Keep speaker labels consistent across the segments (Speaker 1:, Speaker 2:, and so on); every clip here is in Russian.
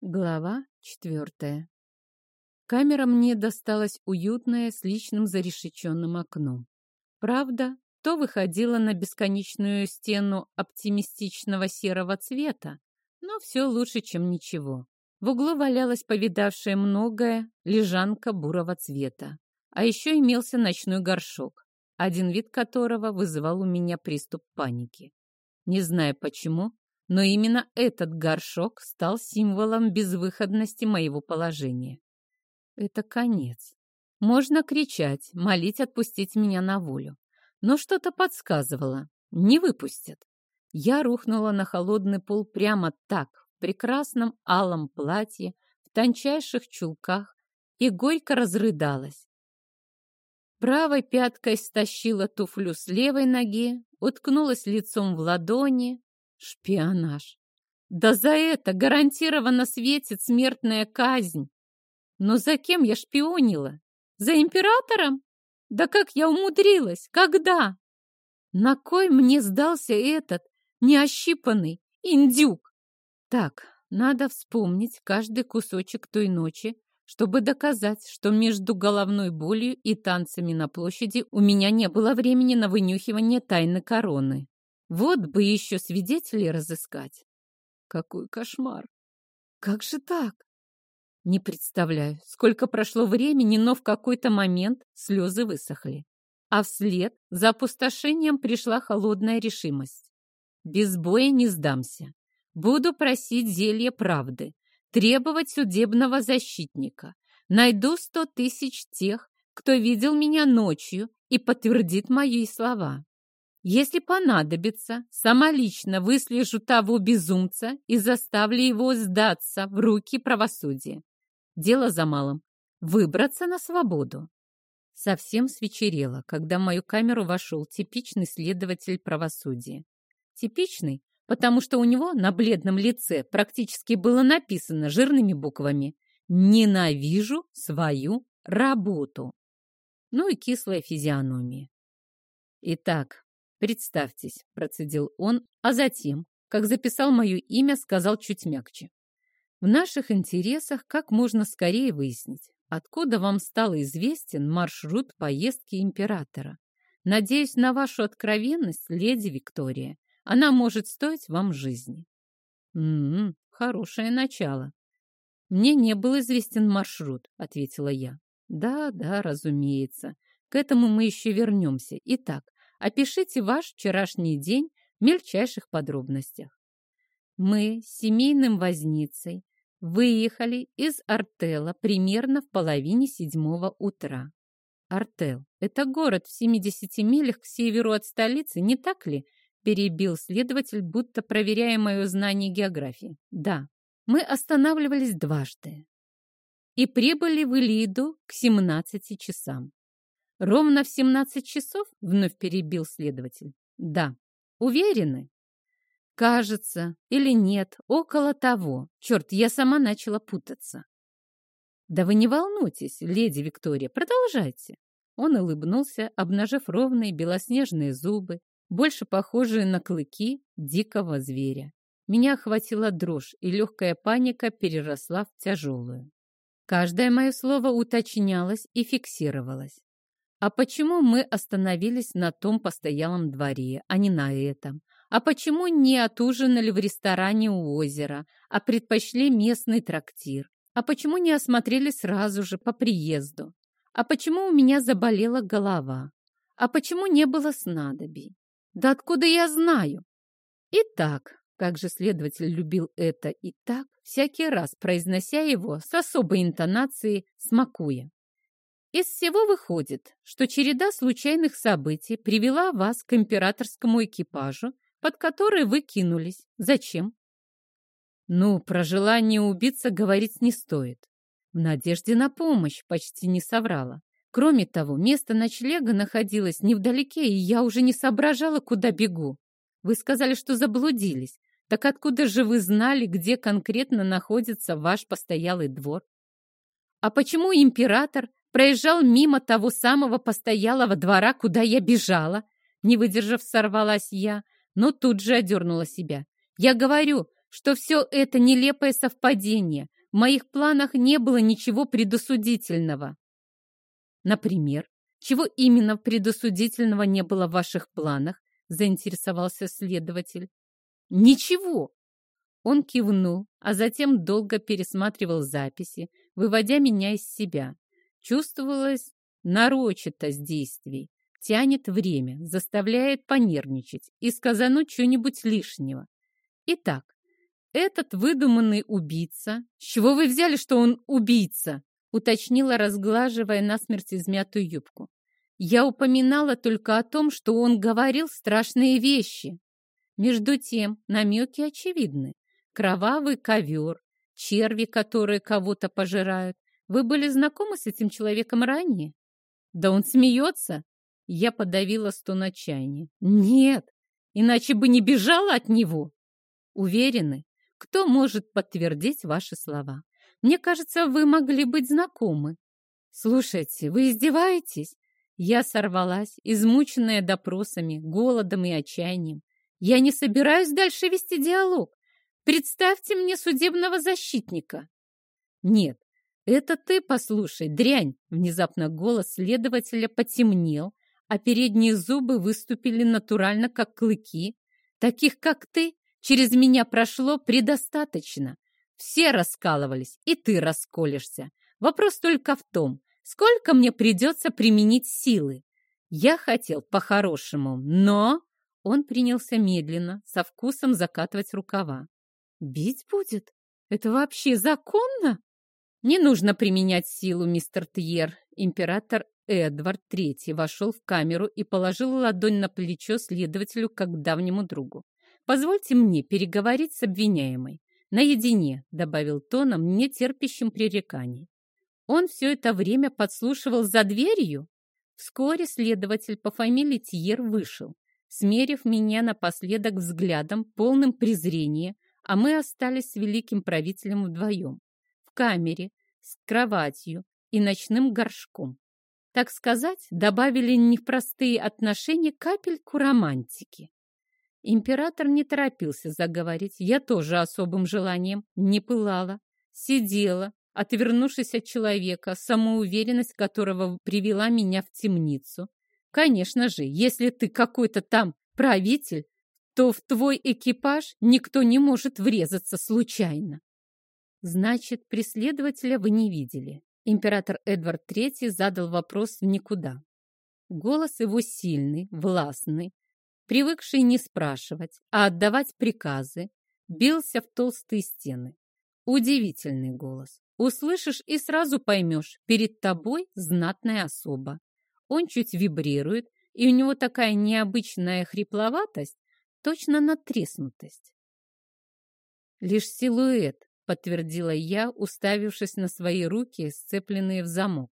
Speaker 1: Глава четвертая. Камера мне досталась уютная, с личным зарешеченным окном. Правда, то выходила на бесконечную стену оптимистичного серого цвета, но все лучше, чем ничего. В углу валялась повидавшая многое лежанка бурого цвета, а еще имелся ночной горшок, один вид которого вызывал у меня приступ паники. Не знаю почему, но именно этот горшок стал символом безвыходности моего положения. Это конец. Можно кричать, молить отпустить меня на волю. Но что-то подсказывало. Не выпустят. Я рухнула на холодный пол прямо так, в прекрасном алом платье, в тончайших чулках, и горько разрыдалась. Правой пяткой стащила туфлю с левой ноги, уткнулась лицом в ладони, Шпионаж. Да за это гарантированно светит смертная казнь. Но за кем я шпионила? За императором? Да как я умудрилась? Когда? На кой мне сдался этот неощипанный индюк? Так, надо вспомнить каждый кусочек той ночи, чтобы доказать, что между головной болью и танцами на площади у меня не было времени на вынюхивание тайны короны. Вот бы еще свидетелей разыскать. Какой кошмар! Как же так? Не представляю, сколько прошло времени, но в какой-то момент слезы высохли. А вслед за опустошением пришла холодная решимость. Без боя не сдамся. Буду просить зелье правды, требовать судебного защитника. Найду сто тысяч тех, кто видел меня ночью и подтвердит мои слова. Если понадобится, сама лично выслежу того безумца и заставлю его сдаться в руки правосудия. Дело за малым — выбраться на свободу. Совсем свечерело, когда в мою камеру вошел типичный следователь правосудия. Типичный, потому что у него на бледном лице практически было написано жирными буквами «Ненавижу свою работу». Ну и кислая физиономия. Итак, «Представьтесь», — процедил он, а затем, как записал мое имя, сказал чуть мягче. «В наших интересах как можно скорее выяснить, откуда вам стал известен маршрут поездки императора. Надеюсь на вашу откровенность, леди Виктория. Она может стоить вам жизни». «М-м, хорошее начало». «Мне не был известен маршрут», — ответила я. «Да, да, разумеется. К этому мы еще вернемся. Итак, Опишите ваш вчерашний день в мельчайших подробностях. Мы с семейным возницей выехали из Артела примерно в половине седьмого утра. Артел – это город в 70 милях к северу от столицы, не так ли? Перебил следователь, будто проверяя мое знание географии. Да, мы останавливались дважды и прибыли в Илиду к 17 часам. Ровно в 17 часов? Вновь перебил следователь. Да. Уверены? Кажется, или нет, около того. Черт, я сама начала путаться. Да вы не волнуйтесь, леди Виктория, продолжайте. Он улыбнулся, обнажив ровные белоснежные зубы, больше похожие на клыки дикого зверя. Меня охватила дрожь, и легкая паника переросла в тяжелую. Каждое мое слово уточнялось и фиксировалось. А почему мы остановились на том постоялом дворе, а не на этом? А почему не отужинали в ресторане у озера, а предпочли местный трактир? А почему не осмотрели сразу же по приезду? А почему у меня заболела голова? А почему не было снадобий? Да откуда я знаю? Итак, как же следователь любил это и так, всякий раз произнося его с особой интонацией, смакуя. Из всего выходит, что череда случайных событий привела вас к императорскому экипажу, под который вы кинулись. Зачем? Ну, про желание убиться говорить не стоит. В надежде на помощь почти не соврала. Кроме того, место ночлега находилось невдалеке, и я уже не соображала, куда бегу. Вы сказали, что заблудились. Так откуда же вы знали, где конкретно находится ваш постоялый двор? А почему император проезжал мимо того самого постоялого двора, куда я бежала. Не выдержав, сорвалась я, но тут же одернула себя. Я говорю, что все это нелепое совпадение. В моих планах не было ничего предосудительного. Например, чего именно предосудительного не было в ваших планах? Заинтересовался следователь. Ничего. Он кивнул, а затем долго пересматривал записи, выводя меня из себя. Чувствовалась нарочитость действий, тянет время, заставляет понервничать и сказануть что-нибудь лишнего. Итак, этот выдуманный убийца... С чего вы взяли, что он убийца? Уточнила, разглаживая насмерть измятую юбку. Я упоминала только о том, что он говорил страшные вещи. Между тем, намеки очевидны. Кровавый ковер, черви, которые кого-то пожирают. Вы были знакомы с этим человеком ранее? Да он смеется. Я подавила стон отчаяния. Нет, иначе бы не бежала от него. Уверены? Кто может подтвердить ваши слова? Мне кажется, вы могли быть знакомы. Слушайте, вы издеваетесь? Я сорвалась, измученная допросами, голодом и отчаянием. Я не собираюсь дальше вести диалог. Представьте мне судебного защитника. Нет, это ты послушай, дрянь. Внезапно голос следователя потемнел, а передние зубы выступили натурально, как клыки. Таких, как ты, Через меня прошло предостаточно. Все раскалывались, и ты расколешься. Вопрос только в том, сколько мне придется применить силы. Я хотел по-хорошему, но... Он принялся медленно, со вкусом закатывать рукава. «Бить будет? Это вообще законно?» «Не нужно применять силу, мистер Тьер». Император Эдвард III вошел в камеру и положил ладонь на плечо следователю как давнему другу. Позвольте мне переговорить с обвиняемой. Наедине, добавил тоном, не терпящим пререканий. Он все это время подслушивал за дверью? Вскоре следователь по фамилии Тьер вышел, смерив меня напоследок взглядом, полным презрения, а мы остались с великим правителем вдвоем. Камере, с кроватью и ночным горшком. Так сказать, добавили не простые отношения капельку романтики. Император не торопился заговорить. Я тоже особым желанием не пылала. Сидела, отвернувшись от человека, самоуверенность которого привела меня в темницу. Конечно же, если ты какой-то там правитель, то в твой экипаж никто не может врезаться случайно. Значит, преследователя вы не видели. Император Эдвард III задал вопрос в никуда. Голос его сильный, властный, привыкший не спрашивать, а отдавать приказы, бился в толстые стены. Удивительный голос. Услышишь и сразу поймешь, перед тобой знатная особа. Он чуть вибрирует, и у него такая необычная хрипловатость, точно натреснутость. Лишь силуэт, подтвердила я, уставившись на свои руки, сцепленные в замок.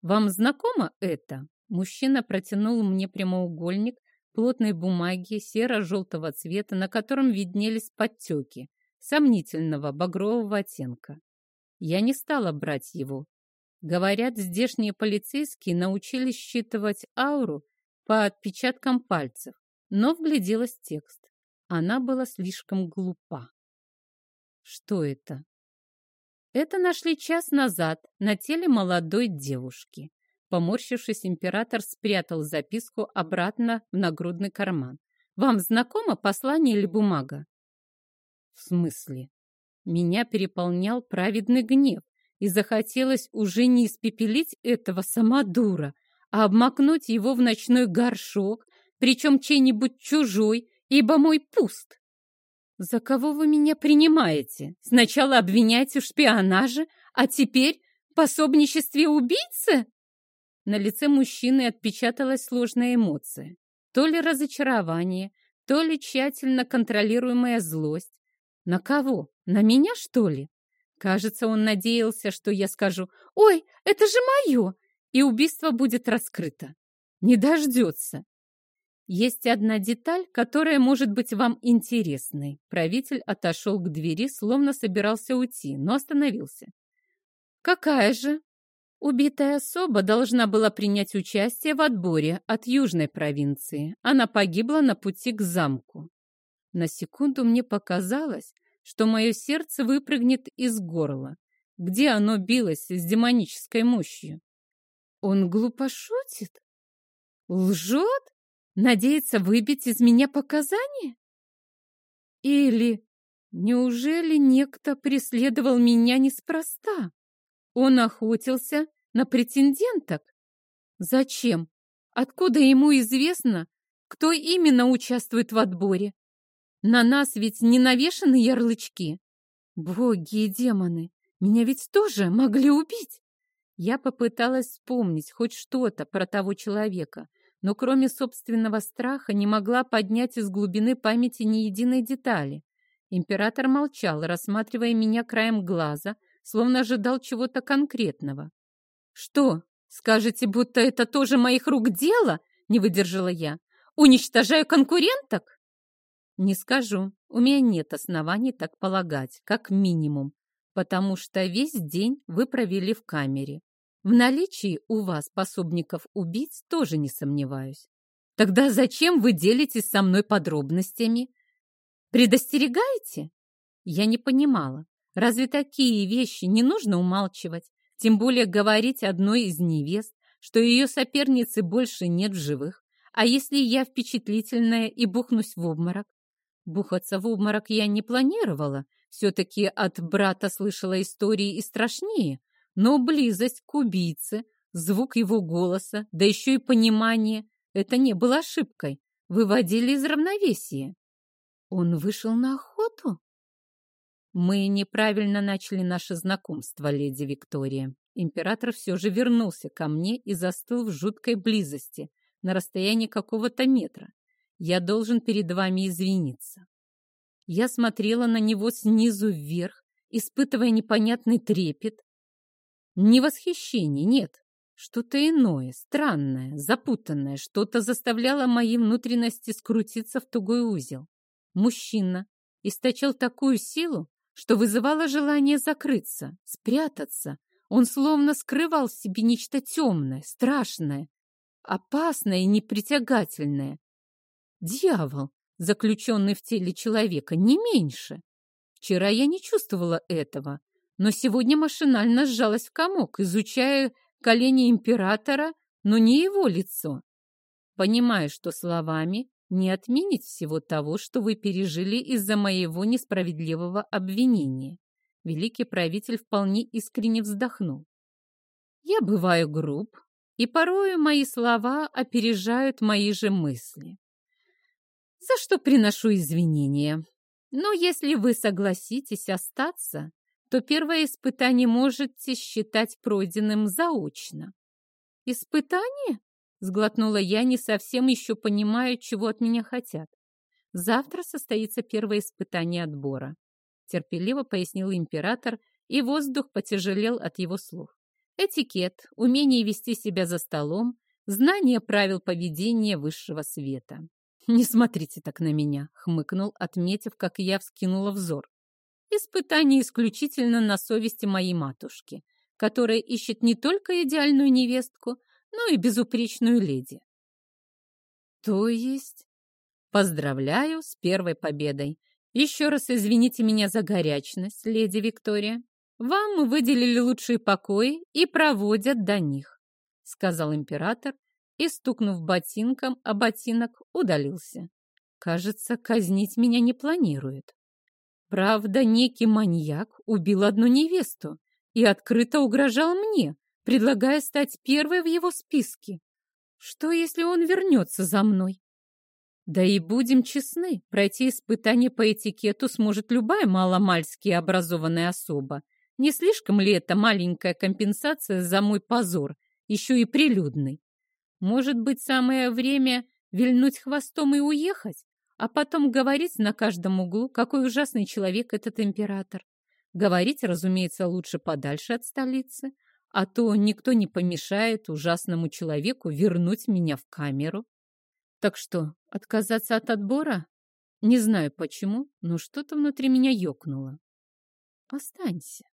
Speaker 1: Вам знакомо это? Мужчина протянул мне прямоугольник плотной бумаги серо-желтого цвета, на котором виднелись подтеки сомнительного багрового оттенка. Я не стала брать его. Говорят, здешние полицейские научились считывать ауру по отпечаткам пальцев, но вгляделась текст. Она была слишком глупа. Что это? Это нашли час назад на теле молодой девушки. Поморщившись, император спрятал записку обратно в нагрудный карман. «Вам знакомо послание или бумага?» «В смысле?» Меня переполнял праведный гнев, и захотелось уже не испепелить этого самодура, а обмакнуть его в ночной горшок, причем чей-нибудь чужой, ибо мой пуст. «За кого вы меня принимаете? Сначала обвиняете в шпионаже, а теперь пособничестве убийцы?» На лице мужчины отпечаталась сложная эмоция. То ли разочарование, то ли тщательно контролируемая злость. На кого? На меня, что ли? Кажется, он надеялся, что я скажу «Ой, это же мое!» и убийство будет раскрыто. Не дождется. Есть одна деталь, которая может быть вам интересной. Правитель отошел к двери, словно собирался уйти, но остановился. Какая же? Убитая особа должна была принять участие в отборе от южной провинции. Она погибла на пути к замку. На секунду мне показалось, что мое сердце выпрыгнет из горла, где оно билось с демонической мощью. Он глупо шутит? Лжет? Надеется выбить из меня показания? Или неужели некто преследовал меня неспроста? Он охотился на претенденток? Зачем? Откуда ему известно, кто именно участвует в отборе? На нас ведь не навешаны ярлычки. Боги и демоны, меня ведь тоже могли убить. Я попыталась вспомнить хоть что-то про того человека, но кроме собственного страха не могла поднять из глубины памяти ни единой детали. Император молчал, рассматривая меня краем глаза, словно ожидал чего-то конкретного. «Что, скажете, будто это тоже моих рук дело?» — не выдержала я. «Уничтожаю конкуренток?» «Не скажу. У меня нет оснований так полагать, как минимум потому что весь день вы провели в камере. В наличии у вас пособников убийц тоже не сомневаюсь. Тогда зачем вы делитесь со мной подробностями? Предостерегаете? Я не понимала. Разве такие вещи не нужно умалчивать? Тем более говорить одной из невест, что ее соперницы больше нет в живых. А если я впечатлительная и бухнусь в обморок? Бухаться в обморок я не планировала, все-таки от брата слышала истории и страшнее, но близость к убийце, звук его голоса, да еще и понимание — это не было ошибкой, выводили из равновесия. Он вышел на охоту? Мы неправильно начали наше знакомство, леди Виктория. Император все же вернулся ко мне и застыл в жуткой близости, на расстоянии какого-то метра. Я должен перед вами извиниться. Я смотрела на него снизу вверх, испытывая непонятный трепет. Не восхищение, нет. Что-то иное, странное, запутанное, что-то заставляло мои внутренности скрутиться в тугой узел. Мужчина источал такую силу, что вызывало желание закрыться, спрятаться. Он словно скрывал в себе нечто темное, страшное, опасное и непритягательное. Дьявол, заключенный в теле человека, не меньше. Вчера я не чувствовала этого, но сегодня машинально сжалась в комок, изучая колени императора, но не его лицо. Понимая, что словами не отменить всего того, что вы пережили из-за моего несправедливого обвинения. Великий правитель вполне искренне вздохнул. Я бываю груб, и порою мои слова опережают мои же мысли за что приношу извинения. Но если вы согласитесь остаться, то первое испытание можете считать пройденным заочно. Испытание? Сглотнула я, не совсем еще понимая, чего от меня хотят. Завтра состоится первое испытание отбора. Терпеливо пояснил император, и воздух потяжелел от его слов. Этикет, умение вести себя за столом, знание правил поведения высшего света. «Не смотрите так на меня», — хмыкнул, отметив, как я вскинула взор. «Испытание исключительно на совести моей матушки, которая ищет не только идеальную невестку, но и безупречную леди». «То есть...» «Поздравляю с первой победой. Еще раз извините меня за горячность, леди Виктория. Вам выделили лучшие покои и проводят до них», — сказал император, и, стукнув ботинком, а ботинок удалился. Кажется, казнить меня не планирует. Правда, некий маньяк убил одну невесту и открыто угрожал мне, предлагая стать первой в его списке. Что, если он вернется за мной? Да и будем честны, пройти испытание по этикету сможет любая маломальски образованная особа. Не слишком ли это маленькая компенсация за мой позор, еще и прилюдный? Может быть, самое время вильнуть хвостом и уехать, а потом говорить на каждом углу, какой ужасный человек этот император. Говорить, разумеется, лучше подальше от столицы, а то никто не помешает ужасному человеку вернуть меня в камеру. Так что, отказаться от отбора? Не знаю почему, но что-то внутри меня ёкнуло. Останься.